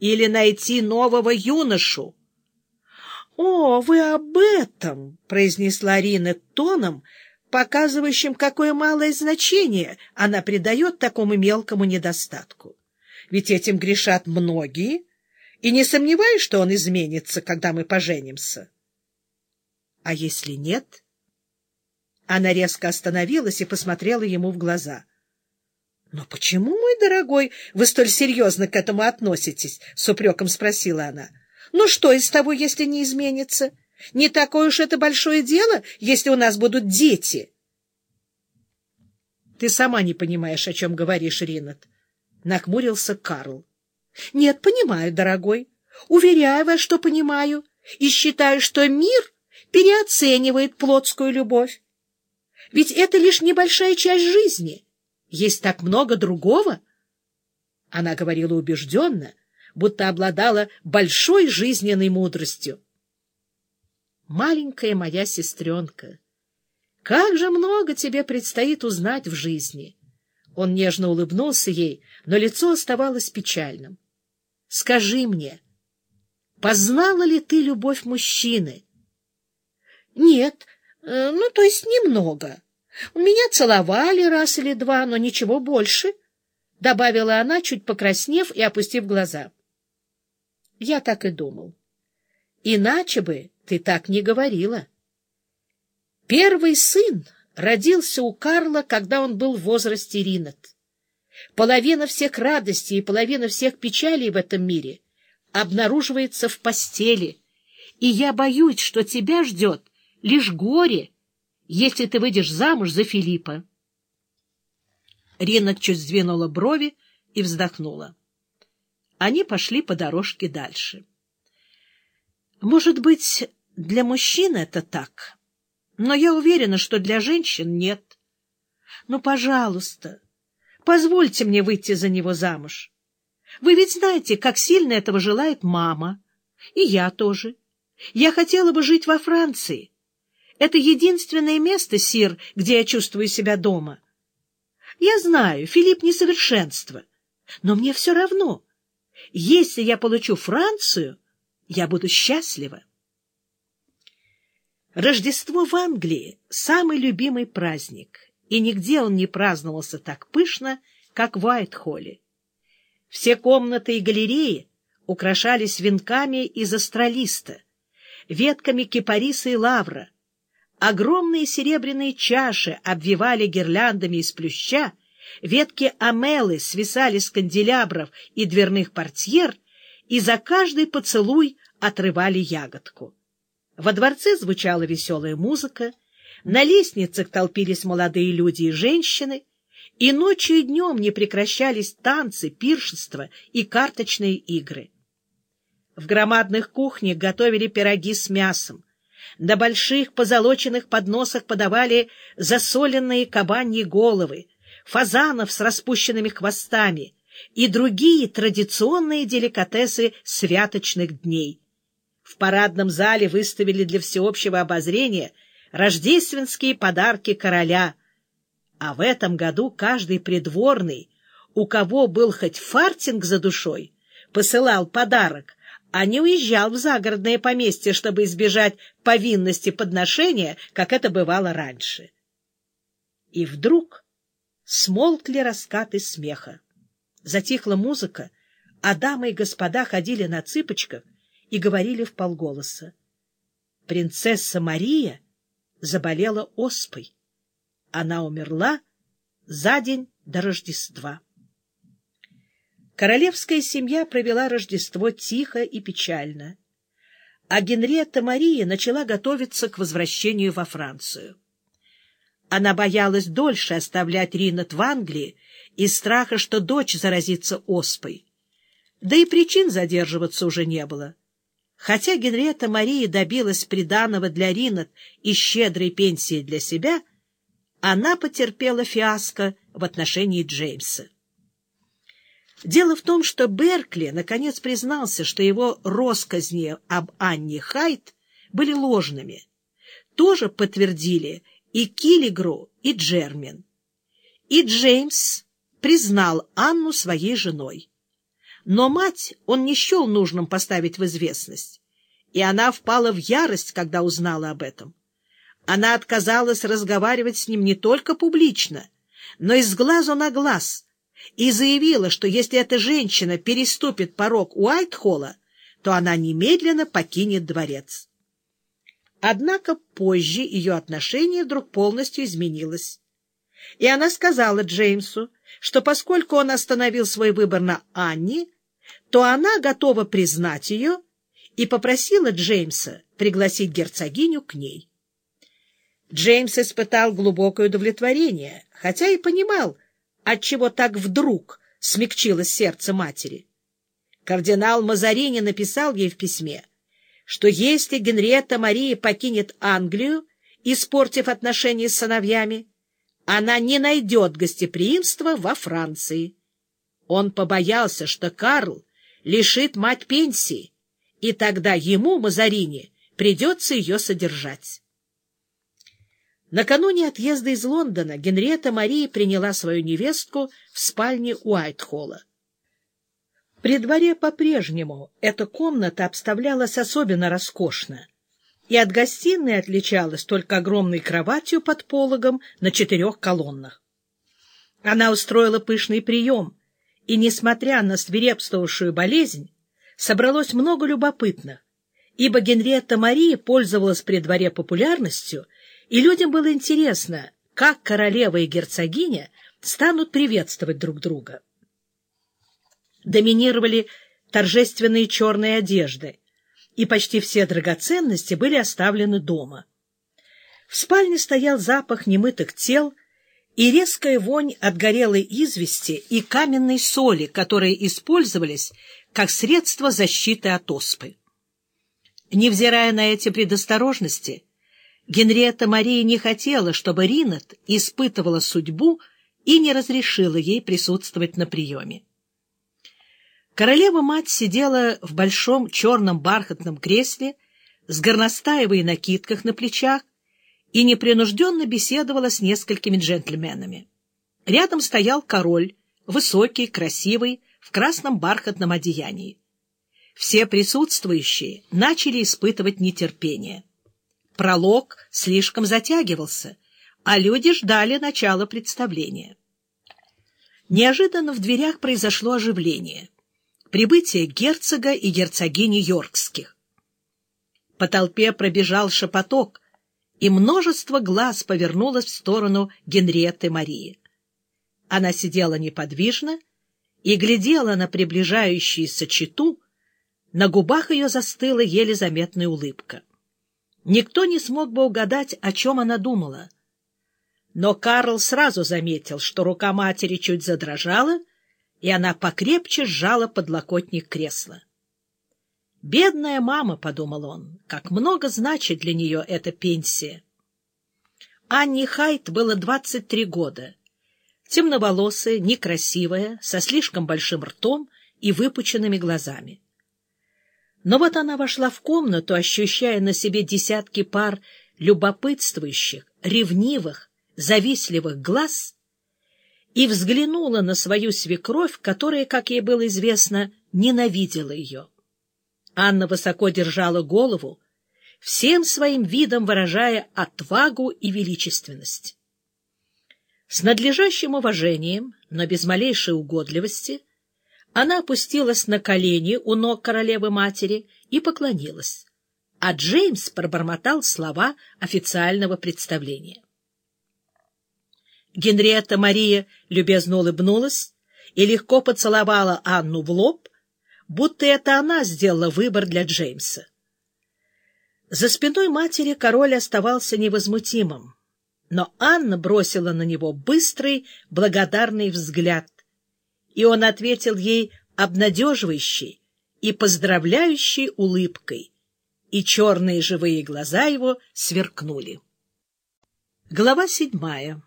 или найти нового юношу. — О, вы об этом! — произнесла Рина тоном, показывающим, какое малое значение она придает такому мелкому недостатку. Ведь этим грешат многие, и не сомневаюсь, что он изменится, когда мы поженимся. — А если нет? Она резко остановилась и посмотрела ему в глаза. — Но почему, мой дорогой, вы столь серьезно к этому относитесь? — с упреком спросила она. — Ну что из того, если не изменится? Не такое уж это большое дело, если у нас будут дети. — Ты сама не понимаешь, о чем говоришь, Ринат. Нахмурился Карл. — Нет, понимаю, дорогой. Уверяю вас, что понимаю, и считаю, что мир переоценивает плотскую любовь. Ведь это лишь небольшая часть жизни. Есть так много другого. Она говорила убежденно, будто обладала большой жизненной мудростью. Маленькая моя сестренка, как же много тебе предстоит узнать в жизни! Он нежно улыбнулся ей, но лицо оставалось печальным. — Скажи мне, познала ли ты любовь мужчины? — Нет, э, ну, то есть немного. Меня целовали раз или два, но ничего больше, — добавила она, чуть покраснев и опустив глаза. — Я так и думал. Иначе бы ты так не говорила. Первый сын родился у Карла, когда он был в возрасте Ринат. Половина всех радостей и половина всех печалей в этом мире обнаруживается в постели, и я боюсь, что тебя ждет лишь горе, если ты выйдешь замуж за Филиппа. Ринат чуть сдвинула брови и вздохнула. Они пошли по дорожке дальше. Может быть, для мужчин это так, но я уверена, что для женщин нет. Ну, пожалуйста, позвольте мне выйти за него замуж. Вы ведь знаете, как сильно этого желает мама. И я тоже. Я хотела бы жить во Франции. Это единственное место, Сир, где я чувствую себя дома. Я знаю, Филипп — несовершенство, но мне все равно. Если я получу Францию, я буду счастлива. Рождество в Англии — самый любимый праздник, и нигде он не праздновался так пышно, как в Уайт-Холле. Все комнаты и галереи украшались венками из астролиста, ветками кипариса и лавра. Огромные серебряные чаши обвивали гирляндами из плюща, ветки амелы свисали с канделябров и дверных портьер, и за каждый поцелуй отрывали ягодку. Во дворце звучала веселая музыка, на лестницах толпились молодые люди и женщины, и ночью и днем не прекращались танцы, пиршества и карточные игры. В громадных кухнях готовили пироги с мясом, на больших позолоченных подносах подавали засоленные кабаньи головы, фазанов с распущенными хвостами и другие традиционные деликатесы святочных дней — в парадном зале выставили для всеобщего обозрения рождественские подарки короля, а в этом году каждый придворный, у кого был хоть фартинг за душой, посылал подарок, а не уезжал в загородное поместье, чтобы избежать повинности подношения, как это бывало раньше. И вдруг смолкли раскаты смеха. Затихла музыка, а дамы и господа ходили на цыпочках, и говорили в полголоса. Принцесса Мария заболела оспой. Она умерла за день до Рождества. Королевская семья провела Рождество тихо и печально, а Генриетта Мария начала готовиться к возвращению во Францию. Она боялась дольше оставлять Ринат в Англии из страха, что дочь заразится оспой. Да и причин задерживаться уже не было. Хотя Генриетта Мария добилась приданого для Ринат и щедрой пенсии для себя, она потерпела фиаско в отношении Джеймса. Дело в том, что Беркли наконец признался, что его россказни об Анне Хайт были ложными. Тоже подтвердили и Киллигру, и Джермин. И Джеймс признал Анну своей женой. Но мать он не счел нужным поставить в известность, и она впала в ярость, когда узнала об этом. Она отказалась разговаривать с ним не только публично, но и с глазу на глаз, и заявила, что если эта женщина переступит порог Уайтхолла, то она немедленно покинет дворец. Однако позже ее отношение вдруг полностью изменилось. И она сказала Джеймсу, что поскольку он остановил свой выбор на Анне, то она готова признать ее и попросила Джеймса пригласить герцогиню к ней. Джеймс испытал глубокое удовлетворение, хотя и понимал, отчего так вдруг смягчилось сердце матери. Кардинал Мазарини написал ей в письме, что если Генриетта Мария покинет Англию, испортив отношения с сыновьями, она не найдет гостеприимства во Франции. Он побоялся, что Карл лишит мать пенсии, и тогда ему, Мазарини, придется ее содержать. Накануне отъезда из Лондона Генриетта Мария приняла свою невестку в спальне Уайтхолла. При дворе по-прежнему эта комната обставлялась особенно роскошно, и от гостиной отличалась только огромной кроватью под пологом на четырех колоннах. Она устроила пышный прием, и, несмотря на свирепствовавшую болезнь, собралось много любопытных, ибо Генриетта Мария пользовалась при дворе популярностью, и людям было интересно, как королева и герцогиня станут приветствовать друг друга. Доминировали торжественные черные одежды, и почти все драгоценности были оставлены дома. В спальне стоял запах немытых тел и резкая вонь от горелой извести и каменной соли, которые использовались как средство защиты от оспы. Невзирая на эти предосторожности, Генриетта Мария не хотела, чтобы Ринат испытывала судьбу и не разрешила ей присутствовать на приеме. Королева-мать сидела в большом черном бархатном кресле с горностаевой накидках на плечах и непринужденно беседовала с несколькими джентльменами. Рядом стоял король, высокий, красивый, в красном бархатном одеянии. Все присутствующие начали испытывать нетерпение. Пролог слишком затягивался, а люди ждали начала представления. Неожиданно в дверях произошло оживление — прибытие герцога и герцогини Йоркских. По толпе пробежал шепоток, и множество глаз повернулось в сторону Генриетты Марии. Она сидела неподвижно и глядела на приближающуюся читу, на губах ее застыла еле заметная улыбка. Никто не смог бы угадать, о чем она думала. Но Карл сразу заметил, что рука матери чуть задрожала — и она покрепче сжала подлокотник кресла. «Бедная мама», — подумал он, — «как много значит для нее эта пенсия». Анни Хайт было 23 года, темноволосая, некрасивая, со слишком большим ртом и выпученными глазами. Но вот она вошла в комнату, ощущая на себе десятки пар любопытствующих, ревнивых, завистливых глаз — и взглянула на свою свекровь, которая, как ей было известно, ненавидела ее. Анна высоко держала голову, всем своим видом выражая отвагу и величественность. С надлежащим уважением, но без малейшей угодливости, она опустилась на колени у ног королевы-матери и поклонилась, а Джеймс пробормотал слова официального представления. Генриетта Мария любезно улыбнулась и легко поцеловала Анну в лоб, будто это она сделала выбор для Джеймса. За спиной матери король оставался невозмутимым, но Анна бросила на него быстрый, благодарный взгляд, и он ответил ей обнадеживающей и поздравляющей улыбкой, и черные живые глаза его сверкнули. Глава седьмая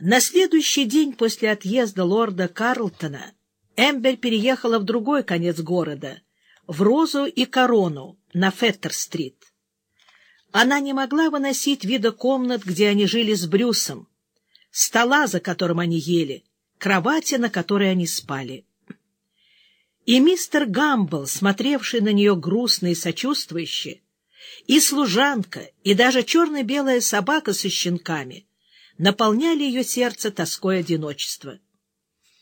на следующий день после отъезда лорда Карлтона Эмбер переехала в другой конец города, в Розу и Корону, на Феттер-стрит. Она не могла выносить вида комнат, где они жили с Брюсом, стола, за которым они ели, кровати, на которой они спали. И мистер Гамбл, смотревший на нее грустно и сочувствующе, и служанка, и даже черно-белая собака со щенками наполняли ее сердце тоской одиночества.